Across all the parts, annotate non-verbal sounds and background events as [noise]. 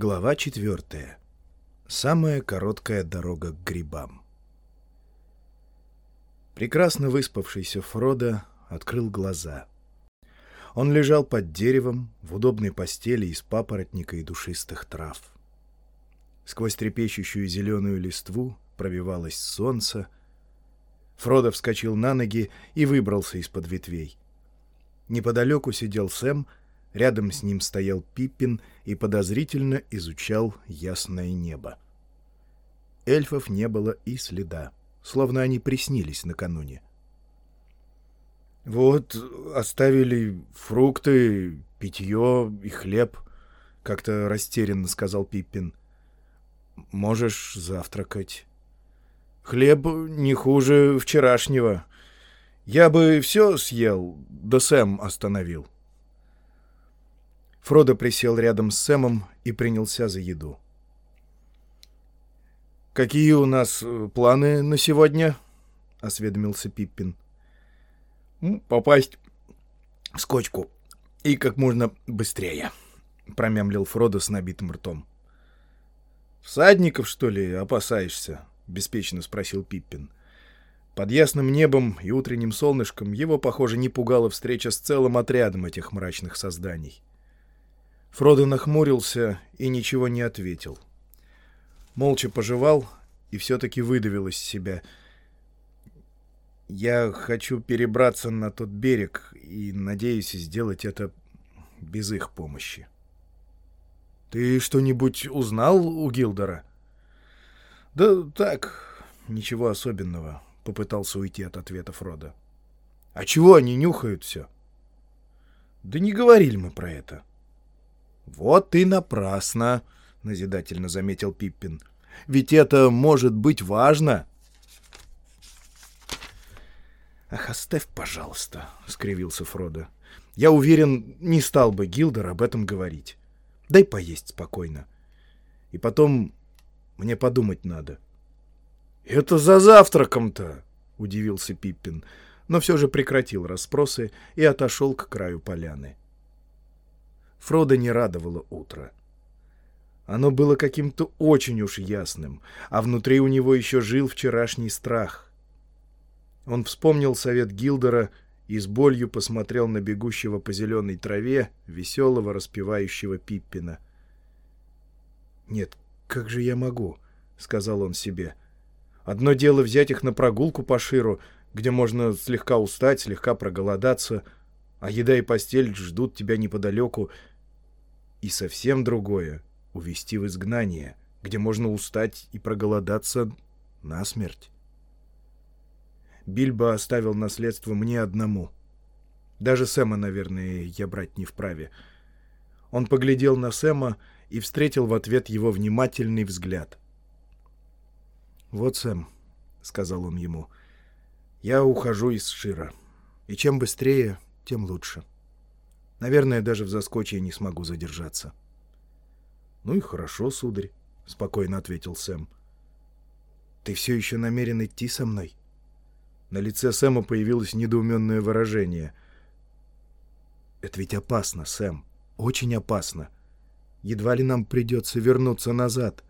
Глава четвертая. Самая короткая дорога к грибам. Прекрасно выспавшийся Фродо открыл глаза. Он лежал под деревом в удобной постели из папоротника и душистых трав. Сквозь трепещущую зеленую листву пробивалось солнце. Фродо вскочил на ноги и выбрался из-под ветвей. Неподалеку сидел Сэм — Рядом с ним стоял Пиппин и подозрительно изучал ясное небо. Эльфов не было и следа, словно они приснились накануне. «Вот оставили фрукты, питье и хлеб», — как-то растерянно сказал Пиппин. «Можешь завтракать. Хлеб не хуже вчерашнего. Я бы все съел, да Сэм остановил». Фродо присел рядом с Сэмом и принялся за еду. «Какие у нас э, планы на сегодня?» — осведомился Пиппин. «Попасть в скочку и как можно быстрее», — промямлил Фродо с набитым ртом. «Всадников, что ли, опасаешься?» — беспечно спросил Пиппин. Под ясным небом и утренним солнышком его, похоже, не пугала встреча с целым отрядом этих мрачных созданий. Фродо нахмурился и ничего не ответил. Молча пожевал и все-таки выдавил из себя. «Я хочу перебраться на тот берег и надеюсь сделать это без их помощи». «Ты что-нибудь узнал у Гилдера?» «Да так, ничего особенного», — попытался уйти от ответа Фрода. «А чего они нюхают все?» «Да не говорили мы про это». «Вот и напрасно», — назидательно заметил Пиппин. «Ведь это может быть важно». «Ах, оставь, пожалуйста», — скривился Фродо. «Я уверен, не стал бы Гилдер об этом говорить. Дай поесть спокойно. И потом мне подумать надо». «Это за завтраком-то!» — удивился Пиппин, но все же прекратил расспросы и отошел к краю поляны. Фрода не радовало утро. Оно было каким-то очень уж ясным, а внутри у него еще жил вчерашний страх. Он вспомнил совет Гилдера и с болью посмотрел на бегущего по зеленой траве веселого распевающего Пиппина. «Нет, как же я могу?» — сказал он себе. «Одно дело взять их на прогулку по Ширу, где можно слегка устать, слегка проголодаться, а еда и постель ждут тебя неподалеку, и совсем другое — увести в изгнание, где можно устать и проголодаться насмерть. Бильбо оставил наследство мне одному. Даже Сэма, наверное, я брать не вправе. Он поглядел на Сэма и встретил в ответ его внимательный взгляд. «Вот, Сэм», — сказал он ему, — «я ухожу из Шира, и чем быстрее, тем лучше». Наверное, даже в заскочье не смогу задержаться. — Ну и хорошо, сударь, — спокойно ответил Сэм. — Ты все еще намерен идти со мной? На лице Сэма появилось недоуменное выражение. — Это ведь опасно, Сэм, очень опасно. Едва ли нам придется вернуться назад.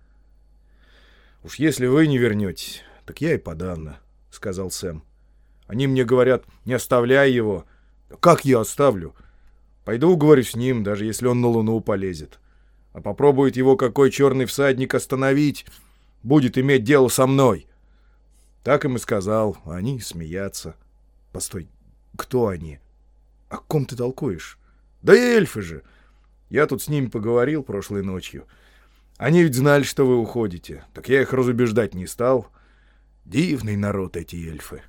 — Уж если вы не вернетесь, так я и подавно, — сказал Сэм. — Они мне говорят, не оставляй его. — Как я оставлю? — Пойду уговорю с ним, даже если он на Луну полезет. А попробует его какой черный всадник остановить, будет иметь дело со мной. Так им и сказал, они смеятся. Постой, кто они? О ком ты толкуешь? Да и эльфы же. Я тут с ними поговорил прошлой ночью. Они ведь знали, что вы уходите. Так я их разубеждать не стал. Дивный народ эти эльфы.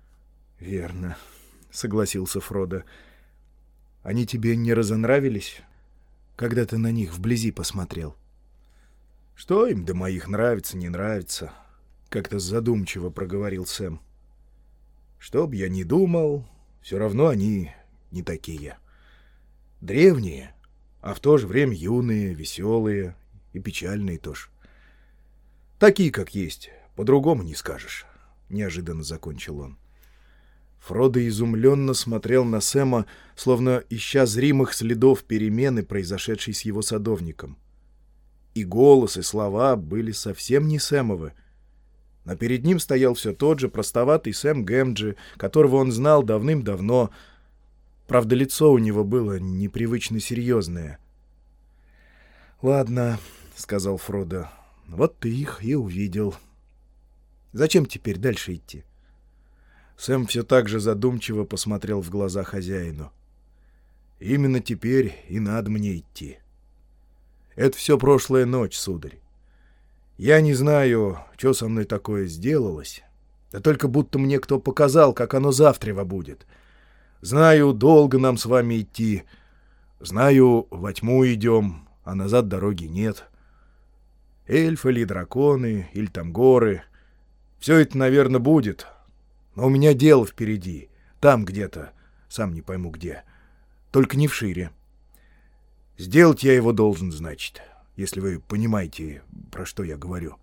— Верно, — согласился Фродо. — они тебе не разонравились, когда ты на них вблизи посмотрел? — Что им до моих нравится, не нравится? — как-то задумчиво проговорил Сэм. — Что б я ни думал, все равно они не такие. Древние, а в то же время юные, веселые и печальные тоже. Такие, как есть, по-другому не скажешь, — неожиданно закончил он. — Фродо изумленно смотрел на Сэма, словно ища зримых следов перемены, произошедшей с его садовником. И голос, и слова были совсем не Сэмовы. Но перед ним стоял все тот же простоватый Сэм Гэмджи, которого он знал давным-давно. Правда, лицо у него было непривычно серьезное. «Ладно», — сказал Фродо, — «вот ты их и увидел. Зачем теперь дальше идти?» Сэм все так же задумчиво посмотрел в глаза хозяину. «Именно теперь и надо мне идти. Это все прошлая ночь, сударь. Я не знаю, что со мной такое сделалось. Да только будто мне кто показал, как оно завтра будет. Знаю, долго нам с вами идти. Знаю, во тьму идем, а назад дороги нет. Эльфы или драконы, или там горы. Все это, наверное, будет. Но у меня дело впереди. Там где-то. Сам не пойму где. Только не в шире. Сделать я его должен, значит если вы понимаете, про что я говорю.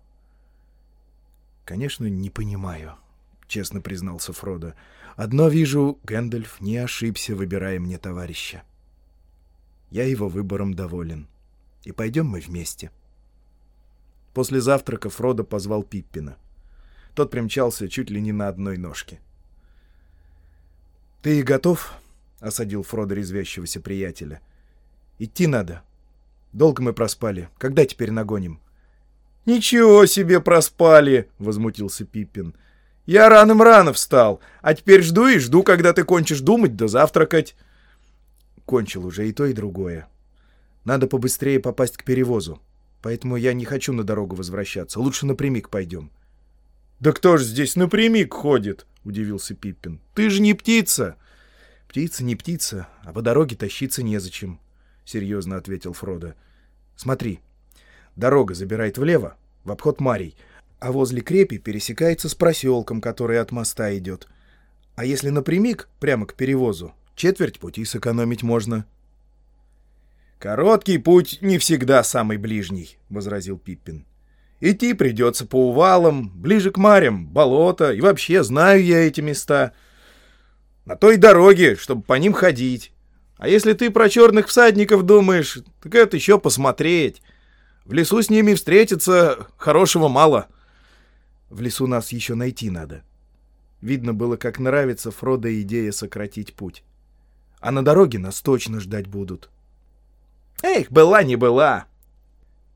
«Конечно, не понимаю», — честно признался Фродо. «Одно вижу, Гэндальф не ошибся, выбирая мне товарища. Я его выбором доволен. И пойдем мы вместе». После завтрака Фродо позвал Пиппина. Тот примчался чуть ли не на одной ножке. «Ты готов?» — осадил Фродо резвящегося приятеля. «Идти надо. Долго мы проспали. Когда теперь нагоним?» «Ничего себе проспали!» — возмутился Пиппин. «Я раным-рано встал, а теперь жду и жду, когда ты кончишь думать да завтракать». Кончил уже и то, и другое. Надо побыстрее попасть к перевозу. Поэтому я не хочу на дорогу возвращаться. Лучше напрямик пойдем. «Да кто ж здесь напрямик ходит?» — удивился Пиппин. «Ты же не птица!» «Птица не птица, а по дороге тащиться незачем серьезно ответил Фродо. Смотри, дорога забирает влево, в обход Марий, а возле крепи пересекается с проселком, который от моста идет. А если напрямик, прямо к перевозу, четверть пути сэкономить можно. «Короткий путь не всегда самый ближний», — возразил Пиппин. «Идти придется по увалам, ближе к марям, болото, и вообще знаю я эти места. На той дороге, чтобы по ним ходить. А если ты про черных всадников думаешь, так это еще посмотреть. В лесу с ними встретиться хорошего мало. В лесу нас еще найти надо. Видно было, как нравится Фродо идея сократить путь. А на дороге нас точно ждать будут. Эх, была не была.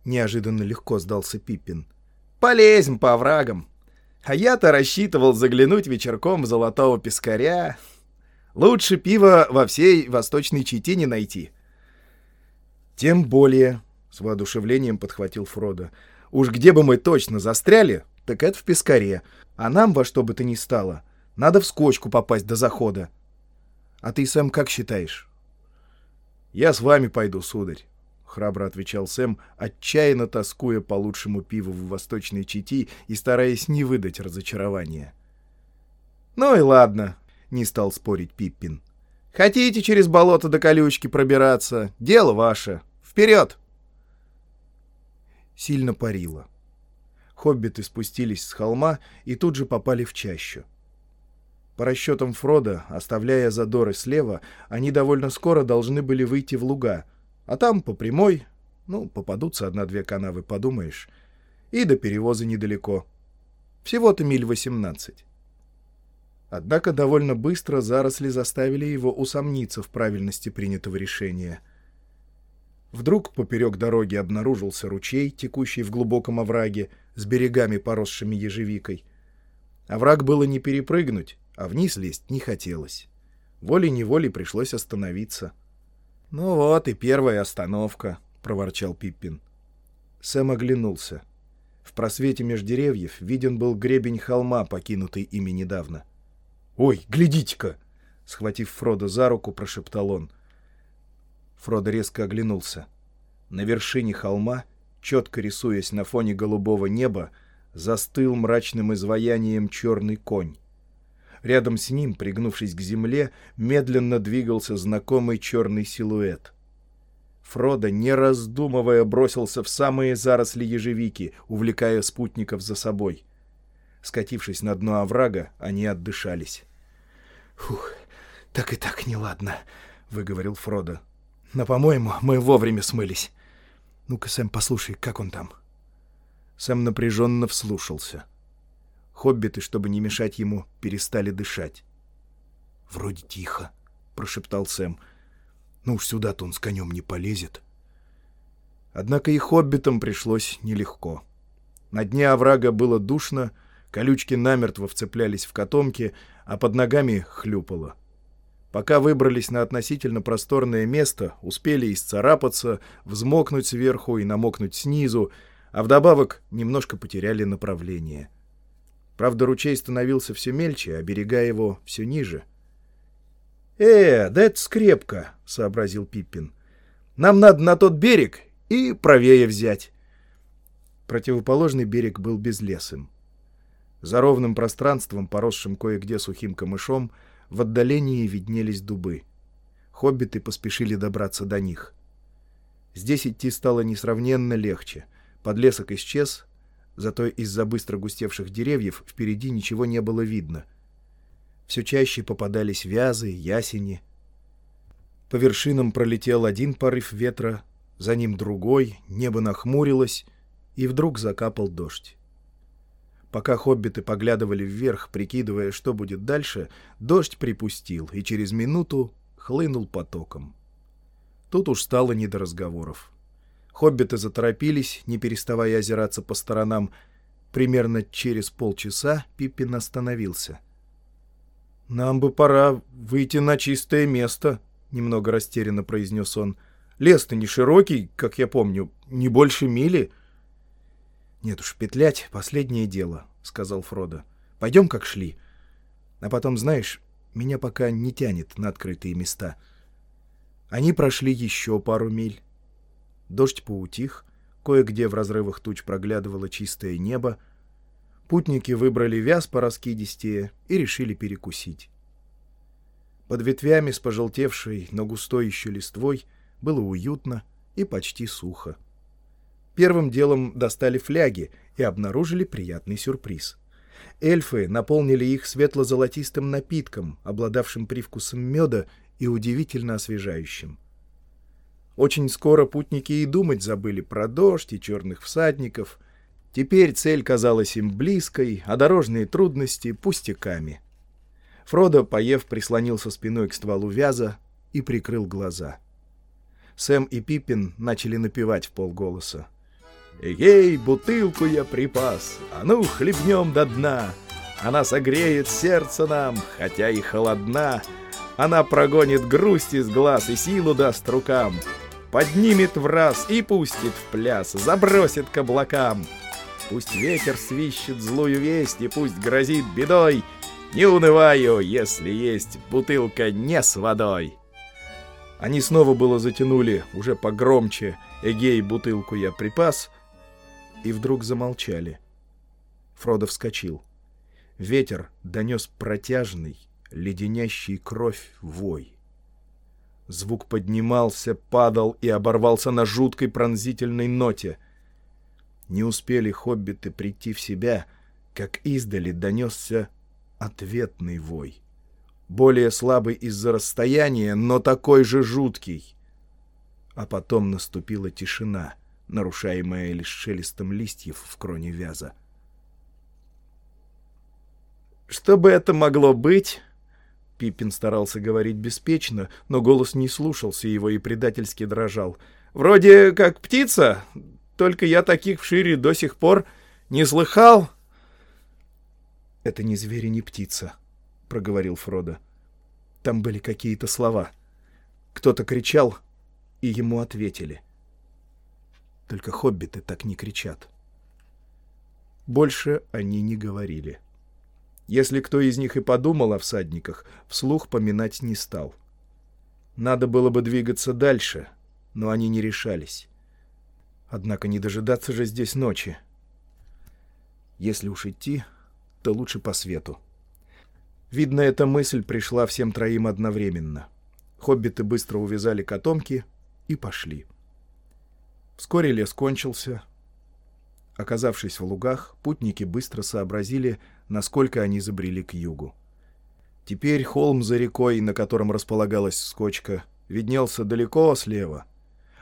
Неожиданно легко сдался Пиппин. Полезем по оврагам. А я-то рассчитывал заглянуть вечерком в золотого пескаря, Лучше пива во всей восточной Чите не найти. Тем более, — с воодушевлением подхватил Фродо, — уж где бы мы точно застряли, так это в Пескаре, а нам во что бы то ни стало, надо в скочку попасть до захода. А ты, Сэм, как считаешь? — Я с вами пойду, сударь, — храбро отвечал Сэм, отчаянно тоскуя по лучшему пиву в восточной Чити и стараясь не выдать разочарования. — Ну и ладно, не стал спорить Пиппин. «Хотите через болото до колючки пробираться? Дело ваше. Вперед!» Сильно парило. Хоббиты спустились с холма и тут же попали в чащу. По расчетам Фрода, оставляя задоры слева, они довольно скоро должны были выйти в луга, а там по прямой, ну, попадутся одна-две канавы, подумаешь, и до перевоза недалеко. Всего-то миль восемнадцать. Однако довольно быстро заросли заставили его усомниться в правильности принятого решения. Вдруг поперек дороги обнаружился ручей, текущий в глубоком овраге, с берегами, поросшими ежевикой. Овраг было не перепрыгнуть, а вниз лезть не хотелось. Волей-неволей пришлось остановиться. «Ну вот и первая остановка», — проворчал Пиппин. Сэм оглянулся. В просвете меж деревьев виден был гребень холма, покинутый ими недавно. «Ой, глядите-ка!» — схватив Фрода за руку, прошептал он. Фродо резко оглянулся. На вершине холма, четко рисуясь на фоне голубого неба, застыл мрачным изваянием черный конь. Рядом с ним, пригнувшись к земле, медленно двигался знакомый черный силуэт. Фродо, не раздумывая, бросился в самые заросли ежевики, увлекая спутников за собой — Скатившись на дно оврага, они отдышались. «Фух, так и так неладно», — выговорил Фродо. «Но, по-моему, мы вовремя смылись». Ну-ка, Сэм, послушай, как он там?» Сэм напряженно вслушался. Хоббиты, чтобы не мешать ему, перестали дышать. «Вроде тихо», — прошептал Сэм. «Ну уж сюда-то он с конем не полезет». Однако и хоббитам пришлось нелегко. На дне оврага было душно, колючки намертво вцеплялись в котомки, а под ногами хлюпало. Пока выбрались на относительно просторное место, успели исцарапаться, взмокнуть сверху и намокнуть снизу, а вдобавок немножко потеряли направление. Правда, ручей становился все мельче, а берега его все ниже. «Э, да это скрепка», — сообразил Пиппин. «Нам надо на тот берег и правее взять». Противоположный берег был безлесым. За ровным пространством, поросшим кое-где сухим камышом, в отдалении виднелись дубы. Хоббиты поспешили добраться до них. Здесь идти стало несравненно легче. Подлесок исчез, зато из-за быстро густевших деревьев впереди ничего не было видно. Все чаще попадались вязы, ясени. По вершинам пролетел один порыв ветра, за ним другой, небо нахмурилось, и вдруг закапал дождь. Пока хоббиты поглядывали вверх, прикидывая, что будет дальше, дождь припустил и через минуту хлынул потоком. Тут уж стало не до разговоров. Хоббиты заторопились, не переставая озираться по сторонам. Примерно через полчаса Пиппин остановился. «Нам бы пора выйти на чистое место», — немного растерянно произнес он. «Лес-то не широкий, как я помню, не больше мили». «Нет уж, петлять — последнее дело», — сказал Фродо. «Пойдем, как шли. А потом, знаешь, меня пока не тянет на открытые места». Они прошли еще пару миль. Дождь поутих, кое-где в разрывах туч проглядывало чистое небо. Путники выбрали вяз по раскидистее и решили перекусить. Под ветвями с пожелтевшей, но густой еще листвой было уютно и почти сухо. Первым делом достали фляги и обнаружили приятный сюрприз. Эльфы наполнили их светло-золотистым напитком, обладавшим привкусом меда и удивительно освежающим. Очень скоро путники и думать забыли про дождь и черных всадников. Теперь цель казалась им близкой, а дорожные трудности — пустяками. Фродо, поев, прислонился спиной к стволу вяза и прикрыл глаза. Сэм и Пиппин начали напевать в полголоса. Эй, бутылку я припас, а ну хлебнем до дна. Она согреет сердце нам, хотя и холодна. Она прогонит грусть из глаз и силу даст рукам. Поднимет в раз и пустит в пляс, забросит к облакам. Пусть ветер свищет злую весть и пусть грозит бедой. Не унываю, если есть бутылка не с водой. Они снова было затянули, уже погромче, «Эгей, бутылку я припас», и вдруг замолчали. Фродо вскочил. Ветер донес протяжный, леденящий кровь вой. Звук поднимался, падал и оборвался на жуткой пронзительной ноте. Не успели хоббиты прийти в себя, как издали донесся ответный вой. Более слабый из-за расстояния, но такой же жуткий. А потом наступила тишина — нарушаемая лишь шелестом листьев в кроне вяза. «Что бы это могло быть?» Пиппин старался говорить беспечно, но голос не слушался его и предательски дрожал. «Вроде как птица, только я таких в шире до сих пор не слыхал». «Это не зверь и не птица», — проговорил Фродо. Там были какие-то слова. Кто-то кричал, и ему ответили — только хоббиты так не кричат. Больше они не говорили. Если кто из них и подумал о всадниках, вслух поминать не стал. Надо было бы двигаться дальше, но они не решались. Однако не дожидаться же здесь ночи. Если уж идти, то лучше по свету. Видно, эта мысль пришла всем троим одновременно. Хоббиты быстро увязали котомки и пошли. Вскоре лес кончился. Оказавшись в лугах, путники быстро сообразили, насколько они забрели к югу. Теперь холм за рекой, на котором располагалась скочка, виднелся далеко слева.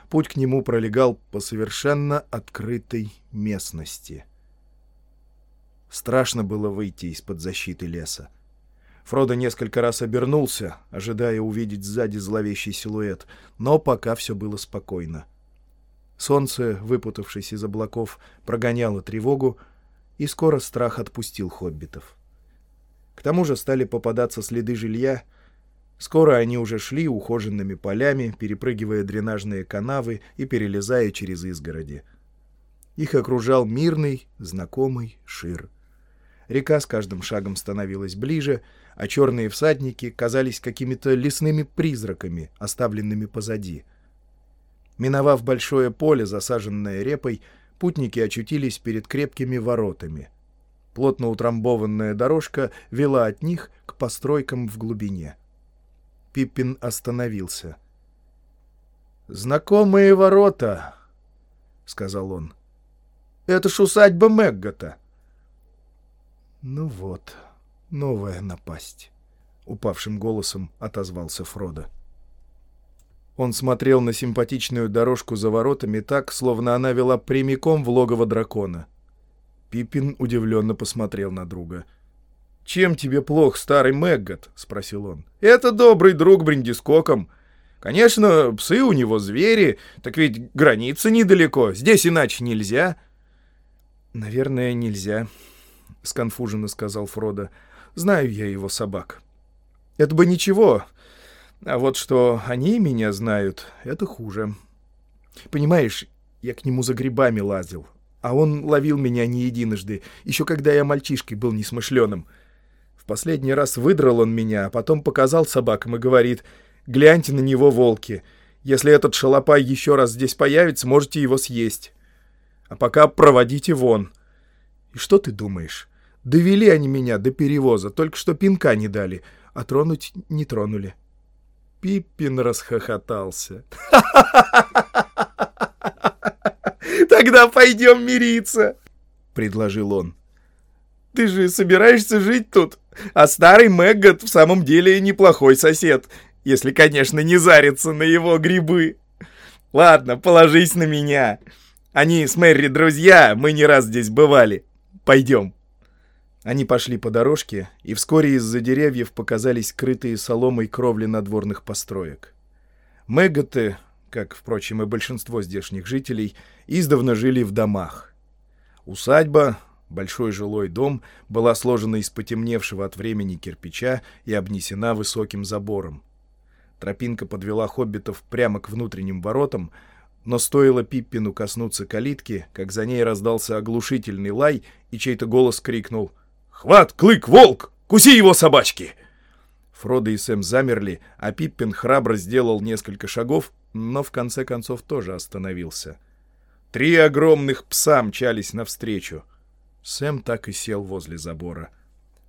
путь к нему пролегал по совершенно открытой местности. Страшно было выйти из-под защиты леса. Фродо несколько раз обернулся, ожидая увидеть сзади зловещий силуэт, но пока все было спокойно. Солнце, выпутавшись из облаков, прогоняло тревогу, и скоро страх отпустил хоббитов. К тому же стали попадаться следы жилья. Скоро они уже шли ухоженными полями, перепрыгивая дренажные канавы и перелезая через изгороди. Их окружал мирный, знакомый шир. Река с каждым шагом становилась ближе, а черные всадники казались какими-то лесными призраками, оставленными позади. Миновав большое поле, засаженное репой, путники очутились перед крепкими воротами — Плотно утрамбованная дорожка вела от них к постройкам в глубине. Пиппин остановился. «Знакомые ворота», — сказал он. «Это ж усадьба Мэггота». «Ну вот, новая напасть», — упавшим голосом отозвался Фродо. Он смотрел на симпатичную дорожку за воротами так, словно она вела прямиком в логово дракона. Пиппин удивленно посмотрел на друга. «Чем тебе плох, старый Мэггот?» — спросил он. «Это добрый друг Бриндискоком. Конечно, псы у него звери, так ведь граница недалеко, здесь иначе нельзя». «Наверное, нельзя», — сконфуженно сказал Фродо. «Знаю я его собак. Это бы ничего, а вот что они меня знают, это хуже. Понимаешь, я к нему за грибами лазил, а он ловил меня не единожды, еще когда я мальчишкой был несмышленым. В последний раз выдрал он меня, а потом показал собакам и говорит, «Гляньте на него, волки. Если этот шалопай еще раз здесь появится, можете его съесть. А пока проводите вон». И что ты думаешь? Довели они меня до перевоза, только что пинка не дали, а тронуть не тронули. Пиппин расхохотался. [laughs] Тогда пойдем мириться, — предложил он. Ты же собираешься жить тут, а старый Мэггот в самом деле неплохой сосед, если, конечно, не зарится на его грибы. Ладно, положись на меня. Они с Мэри друзья, мы не раз здесь бывали. Пойдем. Они пошли по дорожке, и вскоре из-за деревьев показались скрытые соломой кровли надворных построек. Мэгготы как, впрочем, и большинство здешних жителей, издавна жили в домах. Усадьба, большой жилой дом, была сложена из потемневшего от времени кирпича и обнесена высоким забором. Тропинка подвела хоббитов прямо к внутренним воротам, но стоило Пиппину коснуться калитки, как за ней раздался оглушительный лай, и чей-то голос крикнул «Хват, клык, волк! Куси его, собачки!» Фродо и Сэм замерли, а Пиппин храбро сделал несколько шагов но в конце концов тоже остановился. Три огромных пса мчались навстречу. Сэм так и сел возле забора.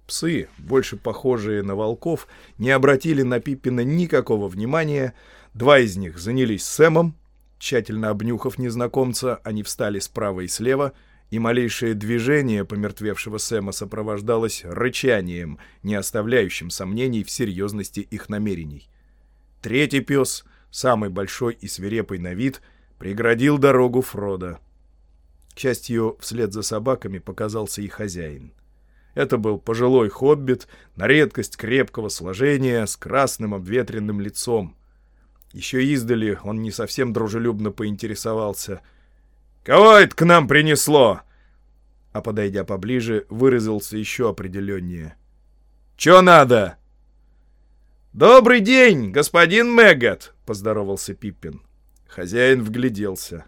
Псы, больше похожие на волков, не обратили на Пиппина никакого внимания. Два из них занялись Сэмом. Тщательно обнюхав незнакомца, они встали справа и слева, и малейшее движение помертвевшего Сэма сопровождалось рычанием, не оставляющим сомнений в серьезности их намерений. Третий пес — самый большой и свирепый на вид, преградил дорогу Фрода. К счастью, вслед за собаками показался и хозяин. Это был пожилой хоббит, на редкость крепкого сложения, с красным обветренным лицом. Еще издали он не совсем дружелюбно поинтересовался. «Кого это к нам принесло?» А подойдя поближе, выразился еще определеннее. «Че надо?» «Добрый день, господин Мэггот!» — поздоровался Пиппин. Хозяин вгляделся.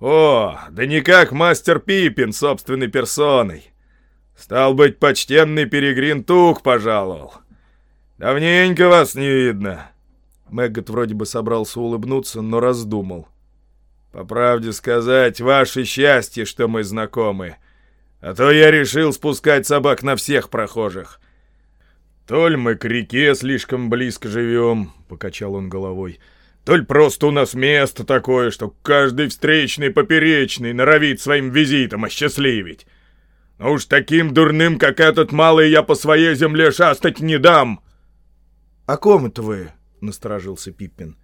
«О, да никак мастер Пиппин собственной персоной! Стал быть, почтенный Перегрин Тук пожаловал. Давненько вас не видно!» Мэггот вроде бы собрался улыбнуться, но раздумал. «По правде сказать, ваше счастье, что мы знакомы. А то я решил спускать собак на всех прохожих. «То ли мы к реке слишком близко живем», — покачал он головой, «то ли просто у нас место такое, что каждый встречный поперечный норовит своим визитом осчастливить. Но уж таким дурным, как этот малый, я по своей земле шастать не дам». «О ком это вы?» — насторожился Пиппин.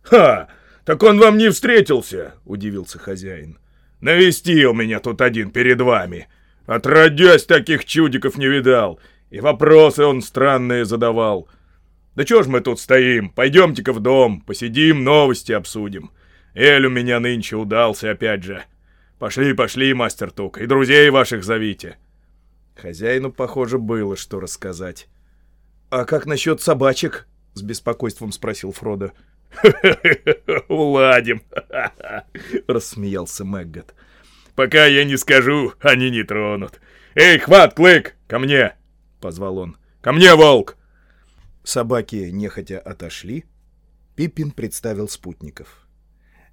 «Ха! Так он вам не встретился?» — удивился хозяин. «Навестил меня тут один перед вами. Отродясь, таких чудиков не видал. И вопросы он странные задавал. Да чё ж мы тут стоим? Пойдемте-ка в дом, посидим, новости обсудим. Эль у меня нынче удался опять же. Пошли, пошли, мастер Тук, и друзей ваших зовите». Хозяину, похоже, было что рассказать. «А как насчет собачек?» — с беспокойством спросил Фродо. «Уладим!» [laughs] — рассмеялся Мэггот. «Пока я не скажу, они не тронут. Эй, хват, Клык, ко мне!» — позвал он. «Ко мне, волк!» Собаки нехотя отошли. Пиппин представил спутников.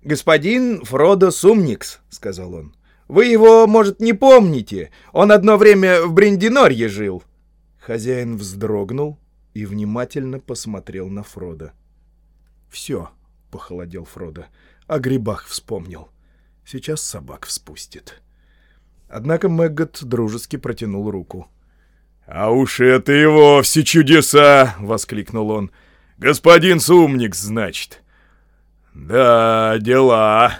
«Господин Фродо Сумникс», — сказал он. «Вы его, может, не помните? Он одно время в Бриндинорье жил». Хозяин вздрогнул и внимательно посмотрел на Фрода. «Все», — похолодел Фродо, — «о грибах вспомнил. Сейчас собак вспустит». Однако Мэггот дружески протянул руку. «А уж это и вовсе чудеса!» — воскликнул он. «Господин Сумникс, значит». «Да, дела.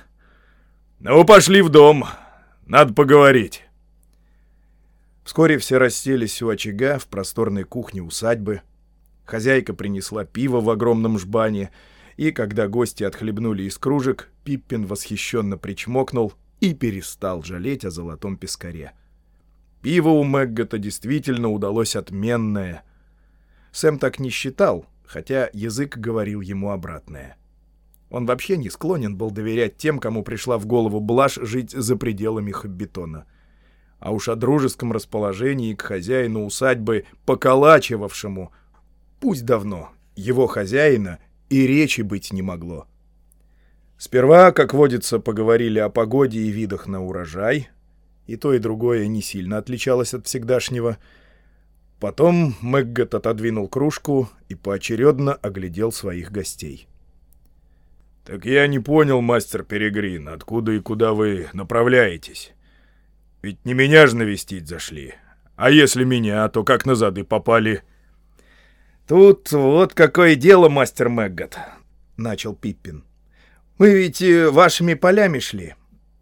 Ну, пошли в дом. Надо поговорить». Вскоре все расселись у очага в просторной кухне усадьбы. Хозяйка принесла пиво в огромном жбане, и когда гости отхлебнули из кружек, Пиппин восхищенно причмокнул и перестал жалеть о золотом пескаре. Пиво у Мэггота действительно удалось отменное. Сэм так не считал, хотя язык говорил ему обратное. Он вообще не склонен был доверять тем, кому пришла в голову блажь жить за пределами Хоббитона. А уж о дружеском расположении к хозяину усадьбы, поколачивавшему, пусть давно, его хозяина и речи быть не могло. Сперва, как водится, поговорили о погоде и видах на урожай, и то и другое не сильно отличалось от всегдашнего. Потом Мэггот отодвинул кружку и поочередно оглядел своих гостей. «Так я не понял, мастер Перегрин, откуда и куда вы направляетесь? Ведь не меня же навестить зашли. А если меня, то как назад и попали?» «Тут вот какое дело, мастер Мэггот», — начал Пиппин. «Мы ведь э, вашими полями шли.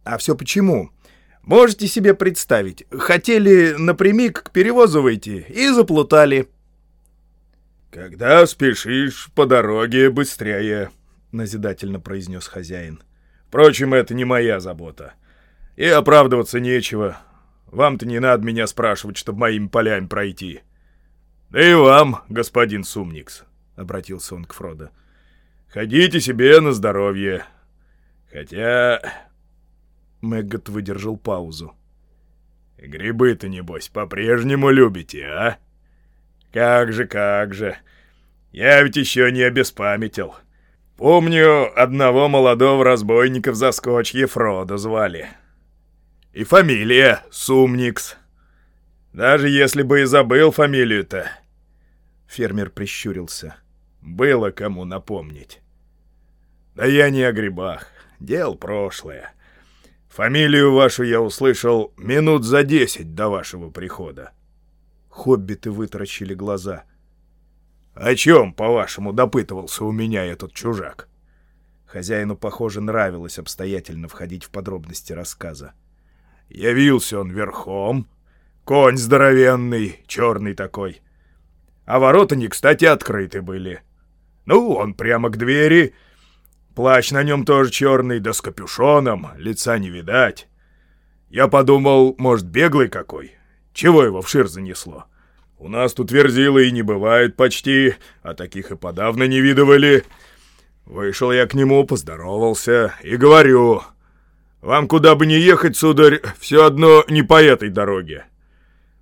А все почему? Можете себе представить, хотели напрямик к перевозу выйти и заплутали». «Когда спешишь по дороге быстрее», — назидательно произнес хозяин. «Впрочем, это не моя забота. И оправдываться нечего. Вам-то не надо меня спрашивать, чтобы моими полями пройти». «Да и вам, господин Сумникс», — обратился он к Фродо. «Ходите себе на здоровье. Хотя...» Мэггот выдержал паузу. «Грибы-то, небось, по-прежнему любите, а? Как же, как же. Я ведь еще не обеспамятил. Помню, одного молодого разбойника в заскочье Фродо звали. И фамилия Сумникс». Даже если бы и забыл фамилию-то. Фермер прищурился. Было кому напомнить. Да я не о грибах. Дел прошлое. Фамилию вашу я услышал минут за десять до вашего прихода. Хоббиты вытаращили глаза. «О чем, по-вашему, допытывался у меня этот чужак?» Хозяину, похоже, нравилось обстоятельно входить в подробности рассказа. «Явился он верхом, Конь здоровенный, черный такой. А ворота не кстати открыты были. Ну, он прямо к двери. Плащ на нем тоже черный, да с капюшоном, лица не видать. Я подумал, может, беглый какой? Чего его вшир занесло? У нас тут верзилы и не бывает почти, а таких и подавно не видывали. Вышел я к нему, поздоровался и говорю... Вам куда бы ни ехать, сударь, все одно не по этой дороге.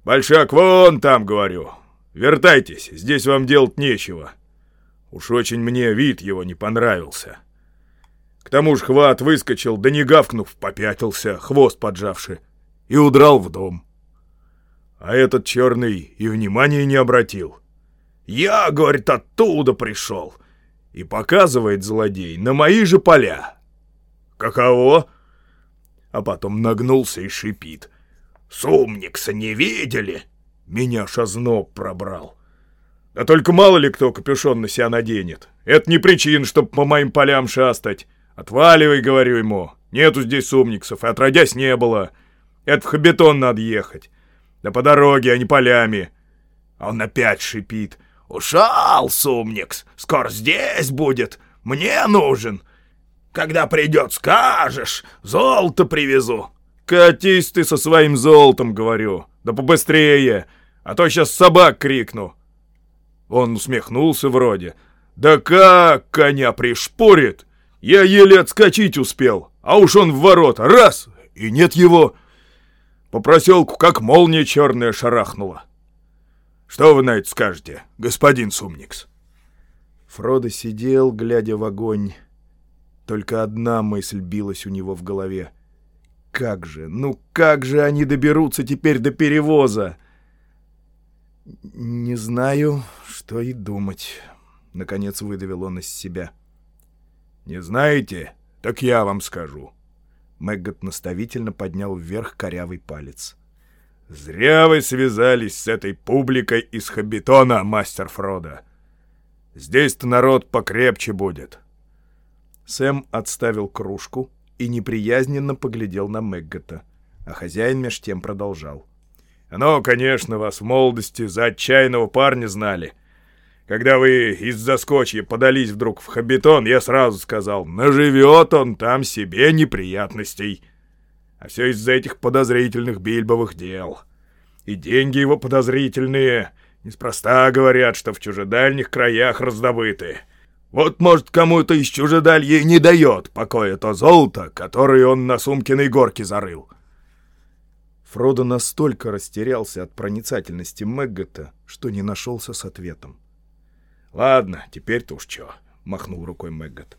«Большак вон там, говорю. Вертайтесь, здесь вам делать нечего. Уж очень мне вид его не понравился». К тому же хват выскочил, да не гавкнув, попятился, хвост поджавши, и удрал в дом. А этот черный и внимания не обратил. «Я, — говорит, — оттуда пришел!» И показывает злодей на мои же поля. «Каково?» А потом нагнулся и шипит. Сумникса не видели? Меня шазноб пробрал. Да только мало ли кто капюшон на себя наденет. Это не причин, чтоб по моим полям шастать. Отваливай, говорю ему. Нету здесь сумниксов, и отродясь не было. Это в Хабитон надо ехать. Да по дороге, а не полями. А он опять шипит. «Ушел, сумникс, скоро здесь будет, мне нужен. Когда придет, скажешь, золото привезу». «Катись ты со своим золотом, — говорю, — да побыстрее, а то сейчас собак крикну». Он усмехнулся вроде. «Да как коня пришпорит! Я еле отскочить успел, а уж он в ворота, раз, и нет его!» По проселку как молния черная шарахнула. Что вы на это скажете, господин Сумникс?» Фродо сидел, глядя в огонь. Только одна мысль билась у него в голове. «Как же, ну как же они доберутся теперь до перевоза?» «Не знаю, что и думать», — наконец выдавил он из себя. «Не знаете? Так я вам скажу». Мэггот наставительно поднял вверх корявый палец. «Зря вы связались с этой публикой из Хабитона, мастер Фрода. Здесь-то народ покрепче будет». Сэм отставил кружку и неприязненно поглядел на Мэггота, а хозяин меж тем продолжал. «Ну, конечно, вас в молодости за отчаянного парня знали». Когда вы из заскочья подались вдруг в Хабитон, я сразу сказал, наживет он там себе неприятностей. А все из-за этих подозрительных бильбовых дел. И деньги его подозрительные. Неспроста говорят, что в чужедальних краях раздобыты. Вот, может, кому-то из чужедалья не дает покоя то золото, которое он на Сумкиной горке зарыл. Фродо настолько растерялся от проницательности Мэггота, что не нашелся с ответом. «Ладно, теперь-то уж чё», — махнул рукой Мэггот.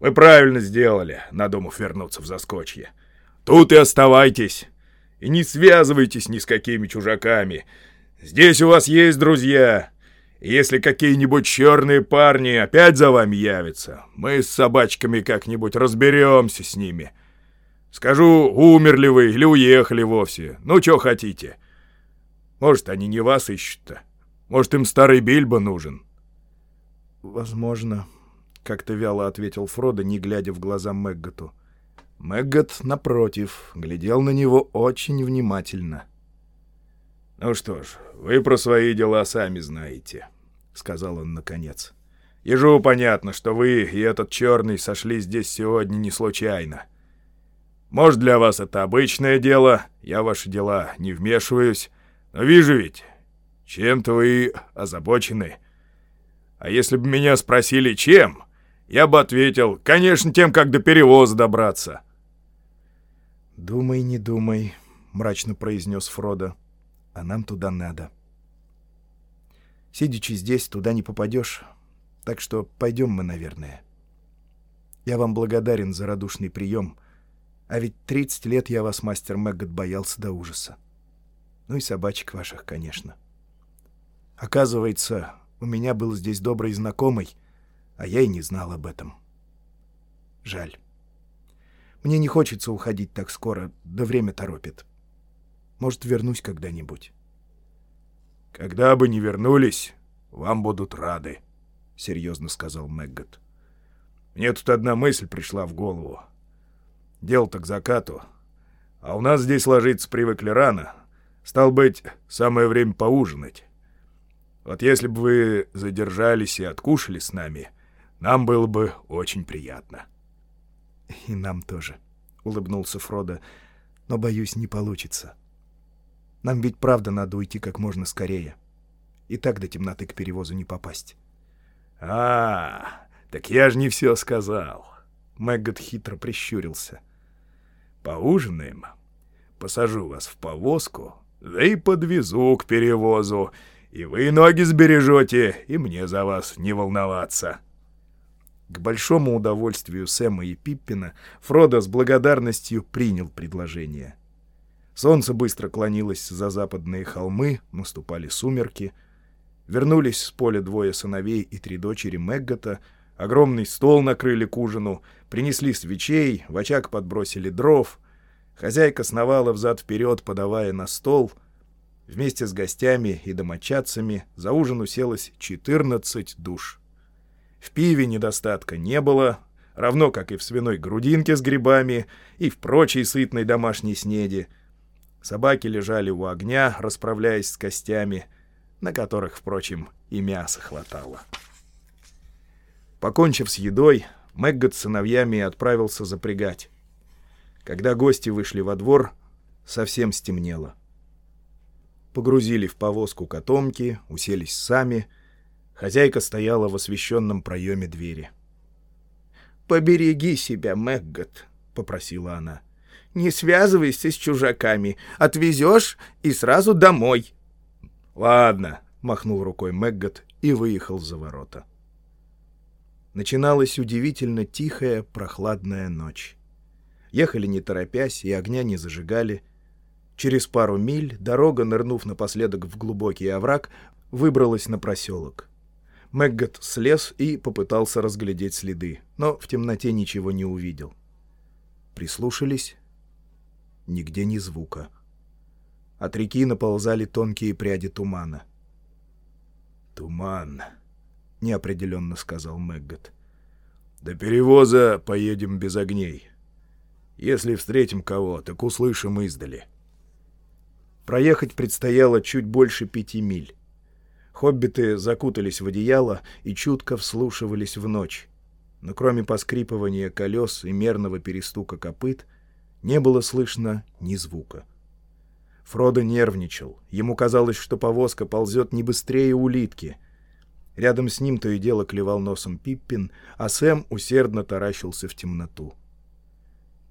«Вы правильно сделали, надумав вернуться в заскочье. Тут и оставайтесь. И не связывайтесь ни с какими чужаками. Здесь у вас есть друзья. Если какие-нибудь черные парни опять за вами явятся, мы с собачками как-нибудь разберемся с ними. Скажу, умерли вы или уехали вовсе. Ну, что хотите. Может, они не вас ищут-то. Может, им старый Бильбо нужен. «Возможно», — как-то вяло ответил Фродо, не глядя в глаза Мэгготу. Мэггот, напротив, глядел на него очень внимательно. «Ну что ж, вы про свои дела сами знаете», — сказал он наконец. «Ежу понятно, что вы и этот черный сошли здесь сегодня не случайно. Может, для вас это обычное дело, я в ваши дела не вмешиваюсь, но вижу ведь, чем-то вы озабочены». А если бы меня спросили, чем, я бы ответил, конечно, тем, как до перевоза добраться. «Думай, не думай», — мрачно произнес Фродо, — «а нам туда надо. Сидячи здесь, туда не попадешь, так что пойдем мы, наверное. Я вам благодарен за радушный прием, а ведь 30 лет я вас, мастер Мэггот, боялся до ужаса. Ну и собачек ваших, конечно. Оказывается, у меня был здесь добрый знакомый, а я и не знал об этом. Жаль. Мне не хочется уходить так скоро, да время торопит. Может, вернусь когда-нибудь. — Когда бы ни вернулись, вам будут рады, — серьезно сказал Мэггот. — Мне тут одна мысль пришла в голову. Дело-то к закату. А у нас здесь ложиться привыкли рано. Стал быть, самое время поужинать. Вот если бы вы задержались и откушали с нами, нам было бы очень приятно». «И нам тоже», — улыбнулся Фродо, — «но, боюсь, не получится. Нам ведь правда надо уйти как можно скорее. И так до темноты к перевозу не попасть». «А, так я же не все сказал». Мэггот хитро прищурился. «Поужинаем, посажу вас в повозку, да и подвезу к перевозу, и вы ноги сбережете, и мне за вас не волноваться». К большому удовольствию Сэма и Пиппина Фродо с благодарностью принял предложение. Солнце быстро клонилось за западные холмы, наступали сумерки. Вернулись с поля двое сыновей и три дочери Мэггота, огромный стол накрыли к ужину, принесли свечей, в очаг подбросили дров. Хозяйка сновала взад-вперед, подавая на стол — Вместе с гостями и домочадцами за ужин уселось 14 душ. В пиве недостатка не было, равно как и в свиной грудинке с грибами и в прочей сытной домашней снеди. Собаки лежали у огня, расправляясь с костями, на которых, впрочем, и мяса хватало. Покончив с едой, Мэггот с сыновьями отправился запрягать. Когда гости вышли во двор, совсем стемнело. Погрузили в повозку котомки, уселись сами. Хозяйка стояла в освещенном проеме двери. «Побереги себя, Мэггот», — попросила она. «Не связывайся с чужаками. Отвезешь и сразу домой». «Ладно», — махнул рукой Мэггот и выехал за ворота. Начиналась удивительно тихая, прохладная ночь. Ехали не торопясь, и огня не зажигали. Через пару миль дорога, нырнув напоследок в глубокий овраг, выбралась на проселок. Мэггот слез и попытался разглядеть следы, но в темноте ничего не увидел. Прислушались. Нигде ни звука. От реки наползали тонкие пряди тумана. «Туман», — неопределенно сказал Мэггот. «До перевоза поедем без огней. Если встретим кого, так услышим издали». Проехать предстояло чуть больше пяти миль. Хоббиты закутались в одеяло и чутко вслушивались в ночь. Но кроме поскрипывания колес и мерного перестука копыт, не было слышно ни звука. Фродо нервничал. Ему казалось, что повозка ползет не быстрее улитки. Рядом с ним то и дело клевал носом Пиппин, а Сэм усердно таращился в темноту.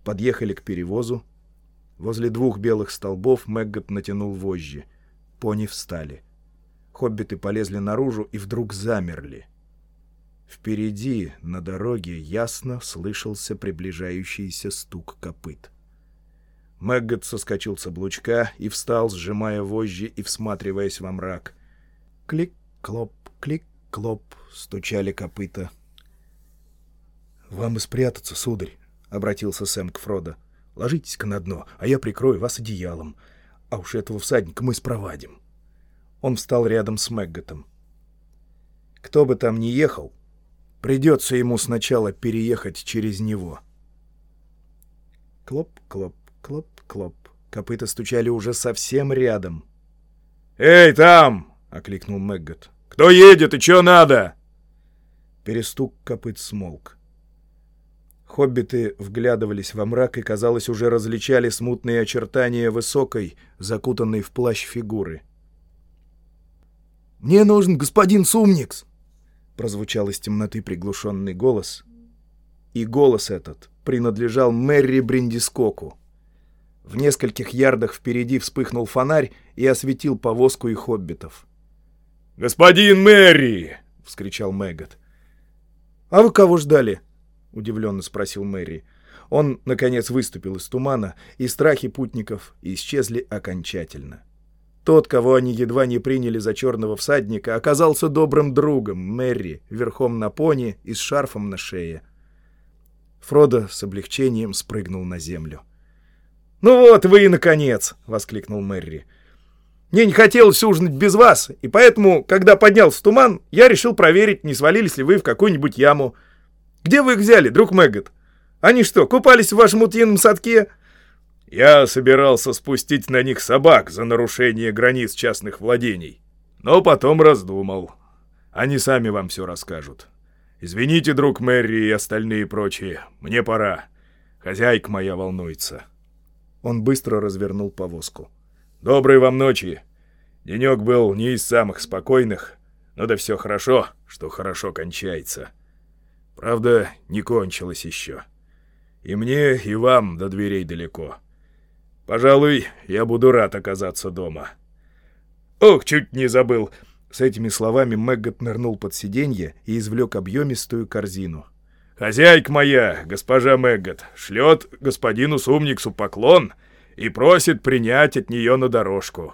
Подъехали к перевозу. Возле двух белых столбов Мэггот натянул вожжи. Пони встали. Хоббиты полезли наружу и вдруг замерли. Впереди, на дороге, ясно слышался приближающийся стук копыт. Мэггот соскочил с облучка и встал, сжимая вожжи и всматриваясь во мрак. Клик-клоп, клик-клоп, стучали копыта. — Вам бы спрятаться, сударь, — обратился Сэм к Фродо. — Ложитесь-ка на дно, а я прикрою вас одеялом. А уж этого всадника мы спровадим. — он встал рядом с Мэгготом. Кто бы там ни ехал, придется ему сначала переехать через него. Клоп, клоп, клоп. Копыта стучали уже совсем рядом. «Эй, там!» — окликнул Мэггот. «Кто едет и что надо?» Перестук копыт смолк. Хоббиты вглядывались во мрак и, казалось, уже различали смутные очертания высокой, закутанной в плащ фигуры — «Мне нужен господин Сумникс!» Прозвучал из темноты приглушенный голос. И голос этот принадлежал Мэри Бриндискоку. В нескольких ярдах впереди вспыхнул фонарь и осветил повозку и хоббитов. «Господин Мэри!» — вскричал Мэггот. «А вы кого ждали?» — удивленно спросил Мэри. Он, наконец, выступил из тумана, и страхи путников исчезли окончательно. Тот, кого они едва не приняли за черного всадника, оказался добрым другом, Мэри, верхом на пони и с шарфом на шее. Фродо с облегчением спрыгнул на землю. «Ну вот вы и наконец!» — воскликнул Мэри. «Мне не хотелось ужинать без вас, и поэтому, когда поднялся туман, я решил проверить, не свалились ли вы в какую-нибудь яму. Где вы их взяли, друг Мэггот? Они что, купались в вашем утином садке?» Я собирался спустить на них собак за нарушение границ частных владений, но потом раздумал. Они сами вам все расскажут. Извините, друг Мэри и остальные прочие, мне пора. Хозяйка моя волнуется. Он быстро развернул повозку. Доброй вам ночи. Денек был не из самых спокойных, но да все хорошо, что хорошо кончается. Правда, не кончилось еще. И мне, и вам до дверей далеко. Пожалуй, я буду рад оказаться дома. Ох, чуть не забыл. С этими словами Мэггот нырнул под сиденье и извлек объемистую корзину. «Хозяйка моя, госпожа Мэггот, шлет господину Сумниксу поклон и просит принять от нее на дорожку».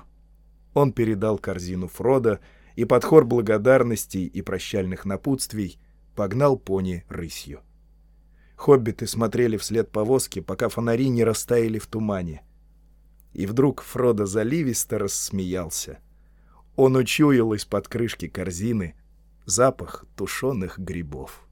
Он передал корзину Фрода и под хор благодарностей и прощальных напутствий погнал пони рысью. Хоббиты смотрели вслед повозки, пока фонари не растаяли в тумане — и вдруг Фродо заливисто рассмеялся. Он учуял из-под крышки корзины запах тушеных грибов.